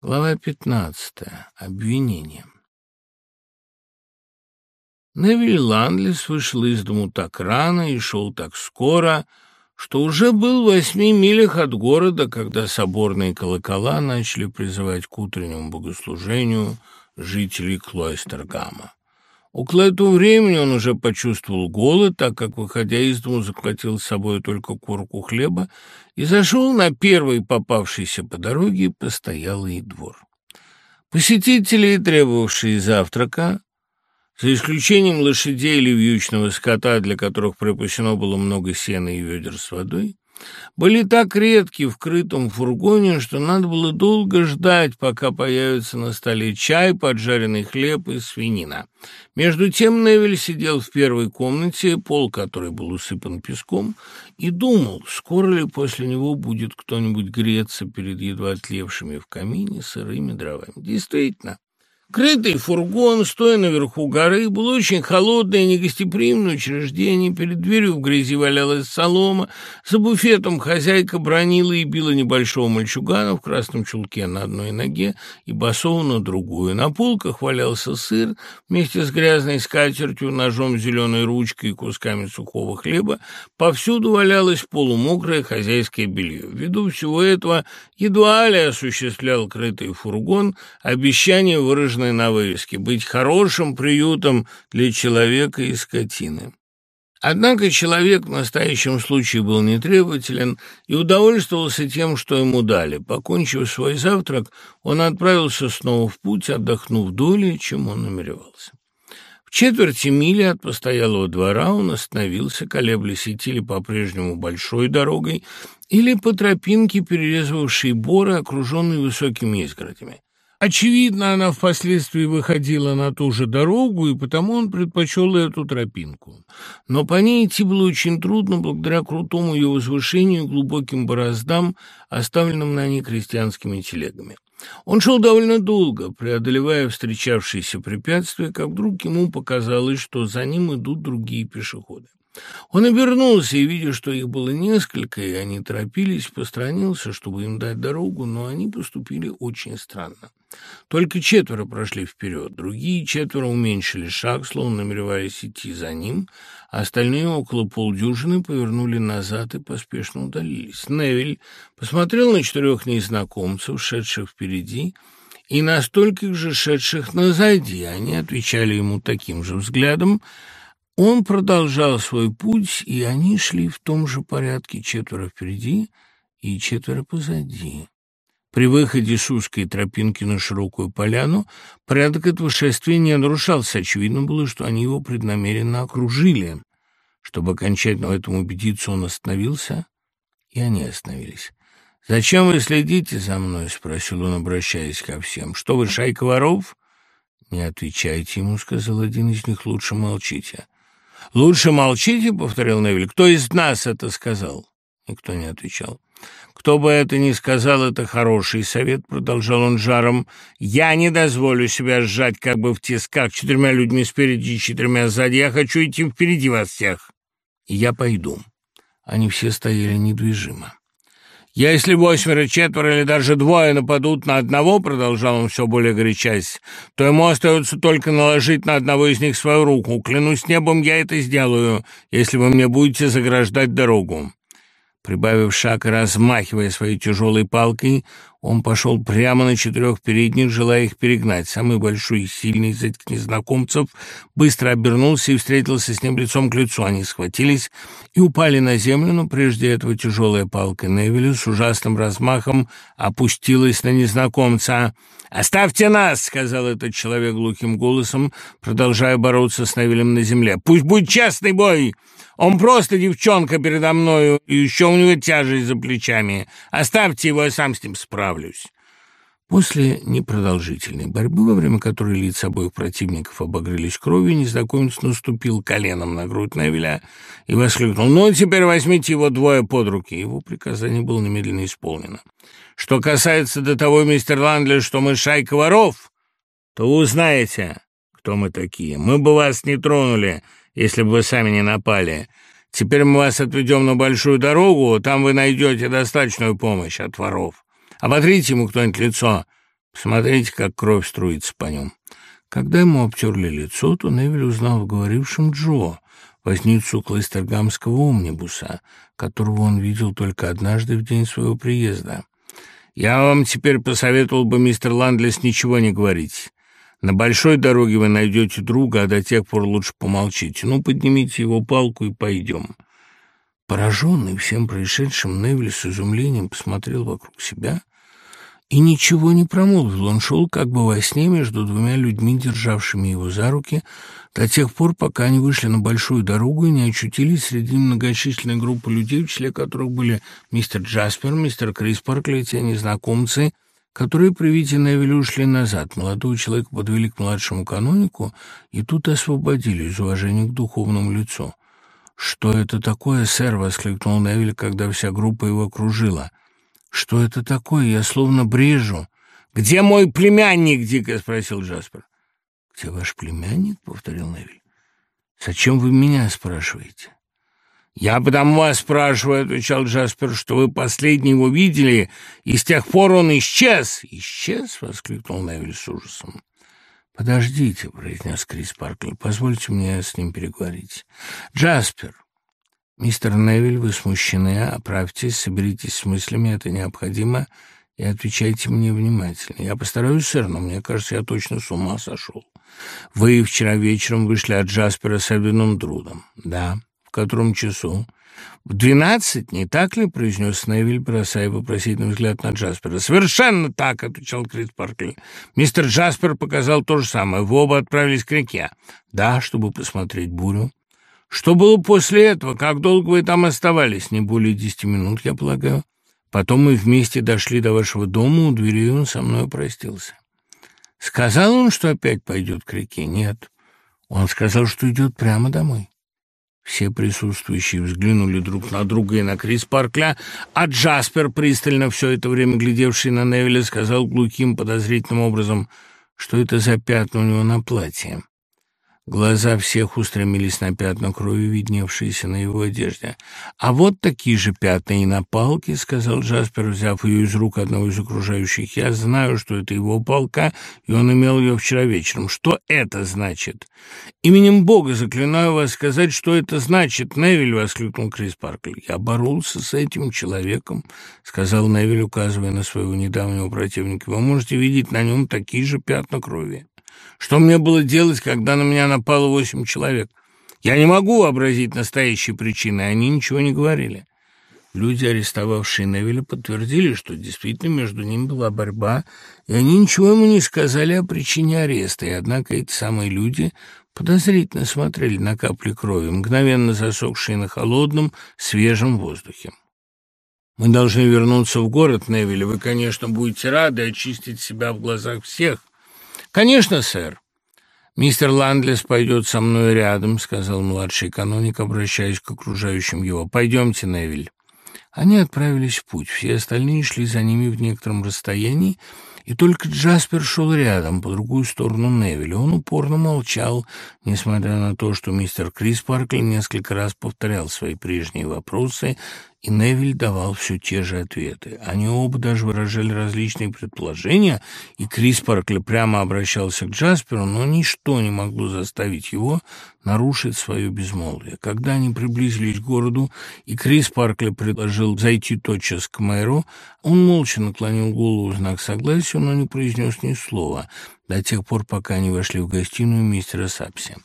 Глава 15. Обвинение. Невиль Ландлис вышел из дому так рано и шел так скоро, что уже был в восьми милях от города, когда соборные колокола начали призывать к утреннему богослужению жителей Клойстергама. Около этого времени он уже почувствовал голод, так как, выходя из дому, захватил с собой только курку хлеба и зашел на первый попавшийся по дороге постоялый двор. Посетители, требовавшие завтрака, за исключением лошадей или вьючного скота, для которых припасено было много сена и ведер с водой, были так редки в крытом фургоне, что надо было долго ждать, пока появится на столе чай, поджаренный хлеб и свинина. Между тем Невель сидел в первой комнате, пол которой был усыпан песком, и думал, скоро ли после него будет кто-нибудь греться перед едва тлевшими в камине сырыми дровами. Действительно, Крытый фургон, стоя наверху горы, был очень холодное и негостеприимное учреждение. Перед дверью в грязи валялась солома. За буфетом хозяйка бронила и била небольшого мальчугана в красном чулке на одной ноге и босого на другую. На полках валялся сыр вместе с грязной скатертью, ножом зеленой ручкой и кусками сухого хлеба. Повсюду валялось полумокрое хозяйское белье. Ввиду всего этого едва ли осуществлял крытый фургон обещание выраженное изложенное на вывеске, быть хорошим приютом для человека и скотины. Однако человек в настоящем случае был нетребователен и удовольствовался тем, что ему дали. Покончив свой завтрак, он отправился снова в путь, отдохнув долей, чем он намеревался. В четверти мили от постоялого двора он остановился, колеблясь идти ли по-прежнему большой дорогой или по тропинке, перерезавшей боры, окруженной высокими изгородями. Очевидно, она впоследствии выходила на ту же дорогу, и потому он предпочел эту тропинку. Но по ней идти было очень трудно, благодаря крутому ее возвышению и глубоким бороздам, оставленным на ней крестьянскими телегами. Он шел довольно долго, преодолевая встречавшиеся препятствия, как вдруг ему показалось, что за ним идут другие пешеходы. Он обернулся и, видя, что их было несколько, и они торопились, постранился, чтобы им дать дорогу, но они поступили очень странно. Только четверо прошли вперед, другие четверо уменьшили шаг, словно намереваясь идти за ним, а остальные около полдюжины повернули назад и поспешно удалились. Невиль посмотрел на четырех незнакомцев, шедших впереди, и на стольких же шедших назади. Они отвечали ему таким же взглядом, он продолжал свой путь, и они шли в том же порядке, четверо впереди и четверо позади. При выходе с узкой тропинки на широкую поляну порядок этого шествия не нарушался. Очевидно было, что они его преднамеренно окружили. Чтобы окончательно в этом убедиться, он остановился, и они остановились. «Зачем вы следите за мной?» — спросил он, обращаясь ко всем. «Что вы, шайка воров?» «Не отвечайте ему», — сказал один из них, — «лучше молчите». «Лучше молчите», — повторил Невиль. «Кто из нас это сказал?» Никто не отвечал. «Кто бы это ни сказал, это хороший совет», — продолжал он жаром. «Я не дозволю себя сжать как бы в тисках четырьмя людьми спереди и четырьмя сзади. Я хочу идти впереди вас всех. И я пойду». Они все стояли недвижимо. «Если восьмеро, четверо или даже двое нападут на одного, — продолжал он все более горячась, — то ему остается только наложить на одного из них свою руку. Клянусь небом, я это сделаю, если вы мне будете заграждать дорогу». Прибавив шаг и размахивая своей тяжелой палкой, он пошел прямо на четырех передних, желая их перегнать. Самый большой и сильный из этих незнакомцев быстро обернулся и встретился с ним лицом к лицу. Они схватились и упали на землю, но прежде этого тяжелая палка Невилю с ужасным размахом опустилась на незнакомца. «Оставьте нас!» — сказал этот человек глухим голосом, продолжая бороться с Невилем на земле. «Пусть будет честный бой!» Он просто девчонка передо мною, и еще у него тяжесть за плечами. Оставьте его, я сам с ним справлюсь». После непродолжительной борьбы, во время которой лица обоих противников обогрелись кровью, незнакомец наступил коленом на грудь Невеля и воскликнул «Ну, теперь возьмите его двое под руки». Его приказание было немедленно исполнено. «Что касается до того, мистер Ландли, что мы шайка воров, то вы узнаете, кто мы такие. Мы бы вас не тронули, если бы вы сами не напали. Теперь мы вас отведем на большую дорогу, там вы найдете достаточную помощь от воров. Оботрите ему кто-нибудь лицо. Смотрите, как кровь струится по нем». Когда ему обтерли лицо, то Невиль узнал в говорившем Джо, возницу клейстергамского омнибуса, которого он видел только однажды в день своего приезда. «Я вам теперь посоветовал бы, мистер Ландлес, ничего не говорить. На большой дороге вы найдете друга, а до тех пор лучше помолчите. Ну, поднимите его палку и пойдем». Пораженный всем происшедшим, Невиль с изумлением посмотрел вокруг себя и ничего не промолвил. Он шел как бы во сне между двумя людьми, державшими его за руки, до тех пор, пока они вышли на большую дорогу и не очутились среди многочисленной группы людей, в числе которых были мистер Джаспер, мистер Крис Паркли те незнакомцы, которые при виде Невиля ушли назад. Молодого человека подвели к младшему канонику и тут освободили из уважения к духовному лицу. «Что это такое, сэр?» — воскликнул Невиль, когда вся группа его окружила. «Что это такое? Я словно брежу». «Где мой племянник?» — дико спросил Джаспер. «Где ваш племянник?» — повторил Невиль. «Зачем вы меня спрашиваете?» «Я потому вас спрашиваю», — отвечал Джаспер, — «что вы последний его видели, и с тех пор он исчез». «Исчез?» — воскликнул Невиль с ужасом. «Подождите», — произнес Крис Паркли, — «позвольте мне с ним переговорить». «Джаспер, мистер Невиль, вы смущены, оправьтесь, соберитесь с мыслями, это необходимо, и отвечайте мне внимательно. Я постараюсь, сэр, но мне кажется, я точно с ума сошел. Вы вчера вечером вышли от Джаспера с Эвином Друдом. Да. В котором часу? «В двенадцать, не так ли?» — произнес Невиль, бросая вопросительный взгляд на Джаспера. «Совершенно так!» — отвечал Крис Паркли. «Мистер Джаспер показал то же самое. Вы оба отправились к реке». «Да, чтобы посмотреть бурю». «Что было после этого? Как долго вы там оставались?» «Не более десяти минут, я полагаю. Потом мы вместе дошли до вашего дома, у двери он со мной простился». «Сказал он, что опять пойдет к реке?» «Нет. Он сказал, что идет прямо домой». Все присутствующие взглянули друг на друга и на Крис Паркля, а Джаспер, пристально все это время глядевший на Невиля, сказал глухим подозрительным образом, что это за пятна у него на платье. Глаза всех устремились на пятна крови, видневшиеся на его одежде. «А вот такие же пятна и на палке», — сказал Джаспер, взяв ее из рук одного из окружающих. «Я знаю, что это его палка, и он имел ее вчера вечером. Что это значит?» «Именем Бога заклинаю вас сказать, что это значит, Невиль!» — воскликнул Крис Паркли. «Я боролся с этим человеком», — сказал Невиль, указывая на своего недавнего противника. «Вы можете видеть на нем такие же пятна крови». Что мне было делать, когда на меня напало восемь человек? Я не могу вообразить настоящие причины, они ничего не говорили. Люди, арестовавшие Невиля, подтвердили, что действительно между ними была борьба, и они ничего ему не сказали о причине ареста, и однако эти самые люди подозрительно смотрели на капли крови, мгновенно засохшие на холодном, свежем воздухе. «Мы должны вернуться в город, Невиль, вы, конечно, будете рады очистить себя в глазах всех, «Конечно, сэр». «Мистер Ландлес пойдет со мной рядом», — сказал младший каноник, обращаясь к окружающим его. «Пойдемте, Невиль». Они отправились в путь. Все остальные шли за ними в некотором расстоянии, и только Джаспер шел рядом, по другую сторону Невиля. Он упорно молчал, несмотря на то, что мистер Крис Паркли несколько раз повторял свои прежние вопросы, и Невиль давал все те же ответы. Они оба даже выражали различные предположения, и Крис Паркли прямо обращался к Джасперу, но ничто не могло заставить его нарушить свое безмолвие. Когда они приблизились к городу, и Крис Паркли предложил зайти тотчас к мэру, он молча наклонил голову в знак согласия, но не произнес ни слова до тех пор, пока они вошли в гостиную мистера Сапси.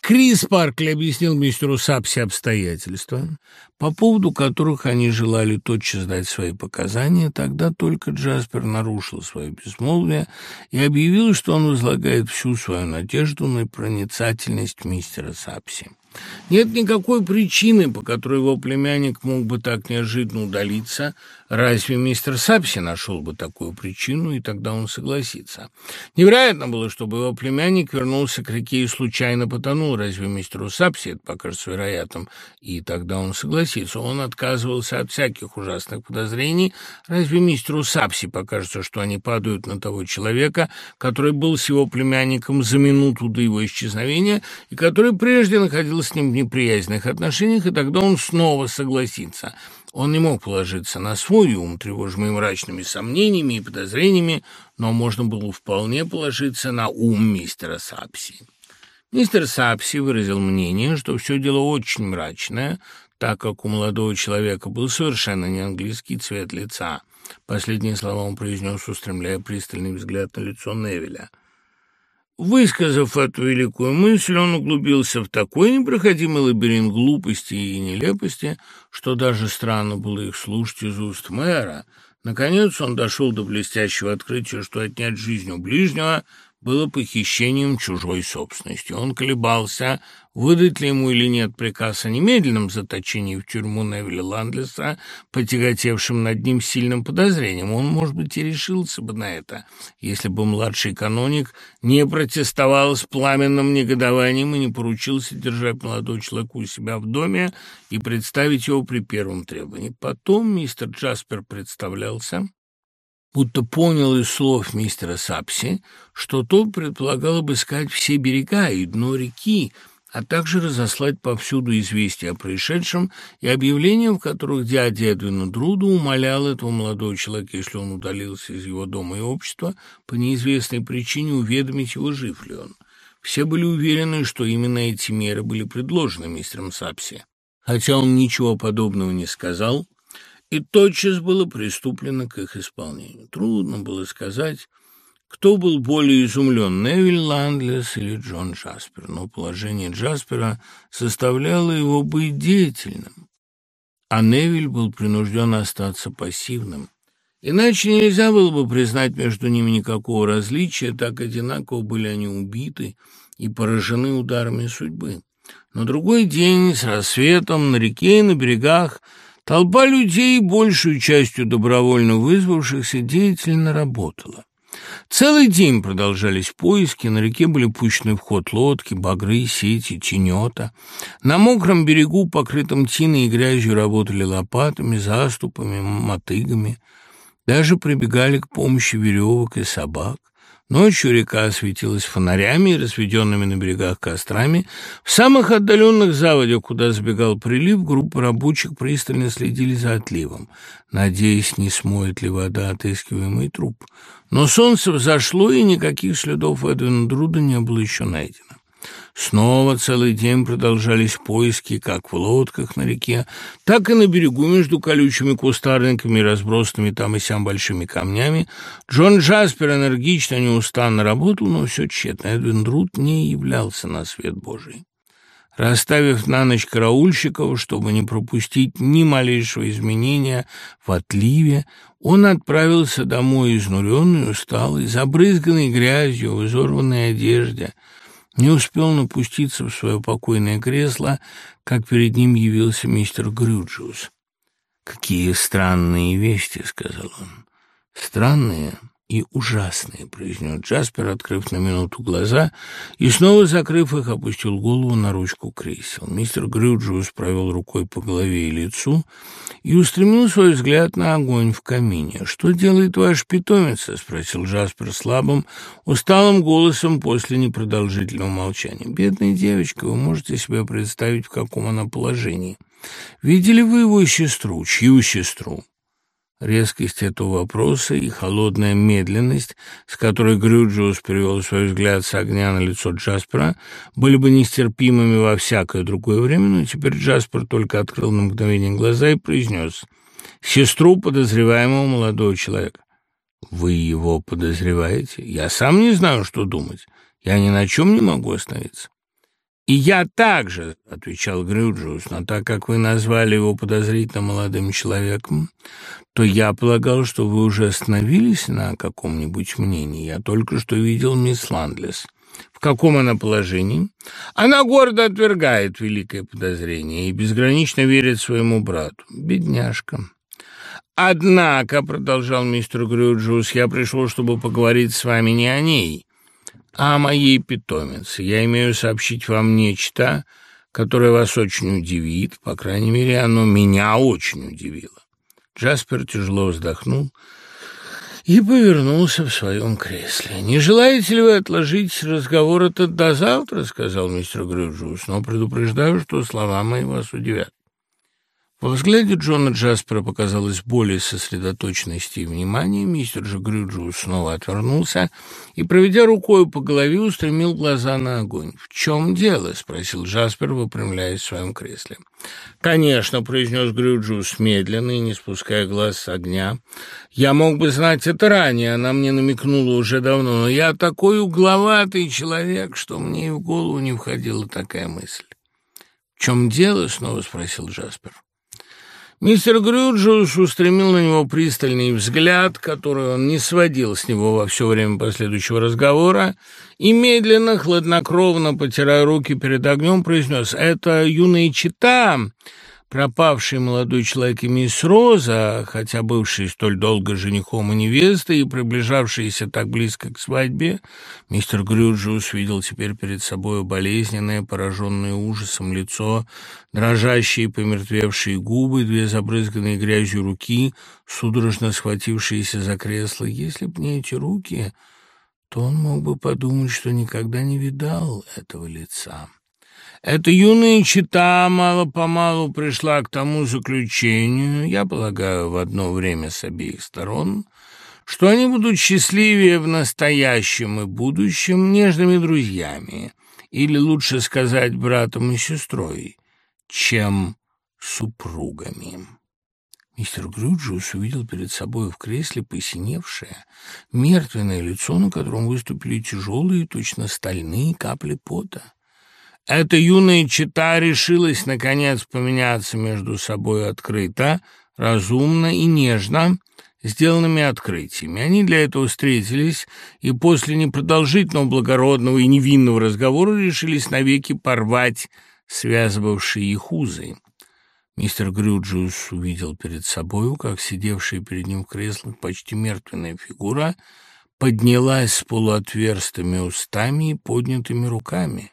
Крис Паркли объяснил мистеру Сапси обстоятельства, по поводу которых они желали тотчас дать свои показания, тогда только Джаспер нарушил свое безмолвие и объявил, что он возлагает всю свою надежду на проницательность мистера Сапси. Нет никакой причины, по которой его племянник мог бы так неожиданно удалиться. Разве мистер Сапси нашел бы такую причину, и тогда он согласится? Невероятно было, чтобы его племянник вернулся к реке и случайно потонул. Разве мистеру Сапси это покажется вероятным? И тогда он согласится. Он отказывался от всяких ужасных подозрений. Разве мистеру Сапси покажется, что они падают на того человека, который был с его племянником за минуту до его исчезновения и который прежде находился с ним в неприязненных отношениях, и тогда он снова согласится. Он не мог положиться на свой ум, тревожимый мрачными сомнениями и подозрениями, но можно было вполне положиться на ум мистера Сапси. Мистер Сапси выразил мнение, что все дело очень мрачное, так как у молодого человека был совершенно не английский цвет лица. Последние слова он произнес, устремляя пристальный взгляд на лицо Невеля. Высказав эту великую мысль, он углубился в такой непроходимый лабиринт глупости и нелепости, что даже странно было их слушать из уст мэра. Наконец он дошел до блестящего открытия, что отнять жизнь у ближнего — было похищением чужой собственности. Он колебался, выдать ли ему или нет приказ о немедленном заточении в тюрьму Невилля Ландлеса, потяготевшим над ним сильным подозрением. Он, может быть, и решился бы на это, если бы младший каноник не протестовал с пламенным негодованием и не поручился держать молодого человека у себя в доме и представить его при первом требовании. Потом мистер Джаспер представлялся будто понял из слов мистера Сапси, что тот предполагал обыскать все берега и дно реки, а также разослать повсюду известия о происшедшем и объявления, в которых дядя Эдвина Друда умолял этого молодого человека, если он удалился из его дома и общества, по неизвестной причине уведомить его, жив ли он. Все были уверены, что именно эти меры были предложены мистером Сапси. Хотя он ничего подобного не сказал, и тотчас было приступлено к их исполнению. Трудно было сказать, кто был более изумлен, Невиль Ландлес или Джон Джаспер, но положение Джаспера заставляло его быть деятельным, а Невиль был принужден остаться пассивным. Иначе нельзя было бы признать между ними никакого различия, так одинаково были они убиты и поражены ударами судьбы. На другой день с рассветом на реке и на берегах – Толпа людей, большую частью добровольно вызвавшихся, деятельно работала. Целый день продолжались поиски, на реке были пущены в ход лодки, багры, сети, тенета. На мокром берегу, покрытом тиной и грязью, работали лопатами, заступами, мотыгами. Даже прибегали к помощи веревок и собак. Ночью река осветилась фонарями и разведенными на берегах кострами. В самых отдаленных заводях, куда забегал прилив, группы рабочих пристально следили за отливом, надеясь, не смоет ли вода отыскиваемый труп. Но солнце взошло, и никаких следов Эдвина Друда не было еще найдено. Снова целый день продолжались поиски как в лодках на реке, так и на берегу между колючими кустарниками и разбросанными там и сям большими камнями. Джон Джаспер энергично, неустанно работал, но все тщетно. Эдвин Друд не являлся на свет Божий. Расставив на ночь караульщиков, чтобы не пропустить ни малейшего изменения в отливе, он отправился домой изнуренный, усталый, забрызганный грязью, в изорванной одежде – не успел напуститься в свое покойное кресло, как перед ним явился мистер Грюджиус. «Какие странные вести», — сказал он. «Странные и ужасные», — произнес Джаспер, открыв на минуту глаза, и, снова закрыв их, опустил голову на ручку кресел. Мистер Грюджиус провел рукой по голове и лицу и устремил свой взгляд на огонь в камине. «Что делает ваш питомец?» — спросил Джаспер слабым, усталым голосом после непродолжительного молчания. «Бедная девочка, вы можете себе представить, в каком она положении. Видели вы его сестру? Чью сестру?» Резкость этого вопроса и холодная медленность, с которой Грюджиус перевел свой взгляд с огня на лицо Джаспера, были бы нестерпимыми во всякое другое время, но теперь Джаспер только открыл на мгновение глаза и произнес «Сестру подозреваемого молодого человека». «Вы его подозреваете? Я сам не знаю, что думать. Я ни на чем не могу остановиться». «И я также», — отвечал Грюджиус, «но так как вы назвали его подозрительно молодым человеком, то я полагал, что вы уже остановились на каком-нибудь мнении. Я только что видел мисс Ландлес». В каком она положении? Она гордо отвергает великое подозрение и безгранично верит своему брату. Бедняжка. «Однако», — продолжал мистер Грюджиус, — «я пришел, чтобы поговорить с вами не о ней, о моей питомице. Я имею сообщить вам нечто, которое вас очень удивит, по крайней мере, оно меня очень удивило». Джаспер тяжело вздохнул и повернулся в своем кресле. «Не желаете ли вы отложить разговор этот до завтра?» — сказал мистер Грюджус, «но предупреждаю, что слова мои вас удивят». Во взгляде Джона Джаспера показалось более сосредоточенности и внимания. Мистер же Грюджу снова отвернулся и, проведя рукой по голове, устремил глаза на огонь. «В чем дело?» — спросил Джаспер, выпрямляясь в своем кресле. «Конечно», — произнес Грюджус медленно и не спуская глаз с огня. «Я мог бы знать это ранее, она мне намекнула уже давно, но я такой угловатый человек, что мне и в голову не входила такая мысль». «В чем дело?» — снова спросил Джаспер. Мистер Грюджус устремил на него пристальный взгляд, который он не сводил с него во все время последующего разговора, и медленно, хладнокровно, потирая руки перед огнем, произнес «Это юная чита, пропавший молодой человек и мисс Роза, хотя бывший столь долго женихом и невестой и приближавшийся так близко к свадьбе, мистер Грюджиус видел теперь перед собой болезненное, пораженное ужасом лицо, дрожащие помертвевшие губы, две забрызганные грязью руки, судорожно схватившиеся за кресло. Если б не эти руки, то он мог бы подумать, что никогда не видал этого лица. Эта юная чита мало-помалу пришла к тому заключению, я полагаю, в одно время с обеих сторон, что они будут счастливее в настоящем и будущем нежными друзьями, или, лучше сказать, братом и сестрой, чем супругами. Мистер Грюджиус увидел перед собой в кресле посиневшее, мертвенное лицо, на котором выступили тяжелые, точно стальные капли пота. Эта юная чита решилась, наконец, поменяться между собой открыто, разумно и нежно, сделанными открытиями. Они для этого встретились и после непродолжительного, благородного и невинного разговора решились навеки порвать связывавшие их узы. Мистер Грюджиус увидел перед собою, как сидевшая перед ним в креслах почти мертвенная фигура поднялась с полуотверстыми устами и поднятыми руками.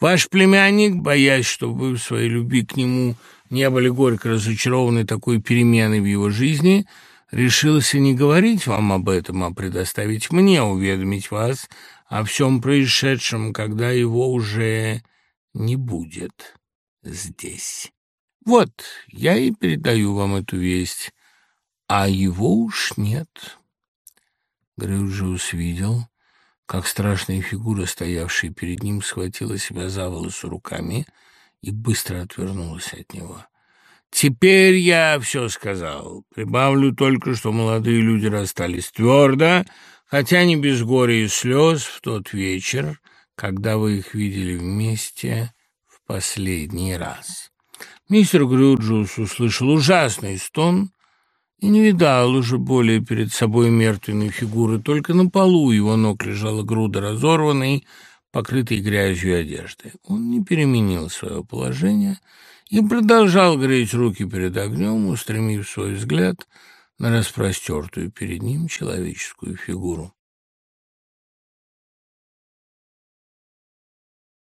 Ваш племянник, боясь, что вы в своей любви к нему не были горько разочарованы такой переменой в его жизни, решился не говорить вам об этом, а предоставить мне уведомить вас о всем происшедшем, когда его уже не будет здесь. Вот, я и передаю вам эту весть, а его уж нет. Грюджиус видел, как страшная фигура, стоявшая перед ним, схватила себя за волосы руками и быстро отвернулась от него. «Теперь я все сказал. Прибавлю только, что молодые люди расстались твердо, хотя не без горя и слез в тот вечер, когда вы их видели вместе в последний раз». Мистер Грюджус услышал ужасный стон и не видал уже более перед собой мертвенной фигуры. Только на полу его ног лежала груда разорванной, покрытой грязью одежды. Он не переменил свое положение и продолжал греть руки перед огнем, устремив свой взгляд на распростертую перед ним человеческую фигуру.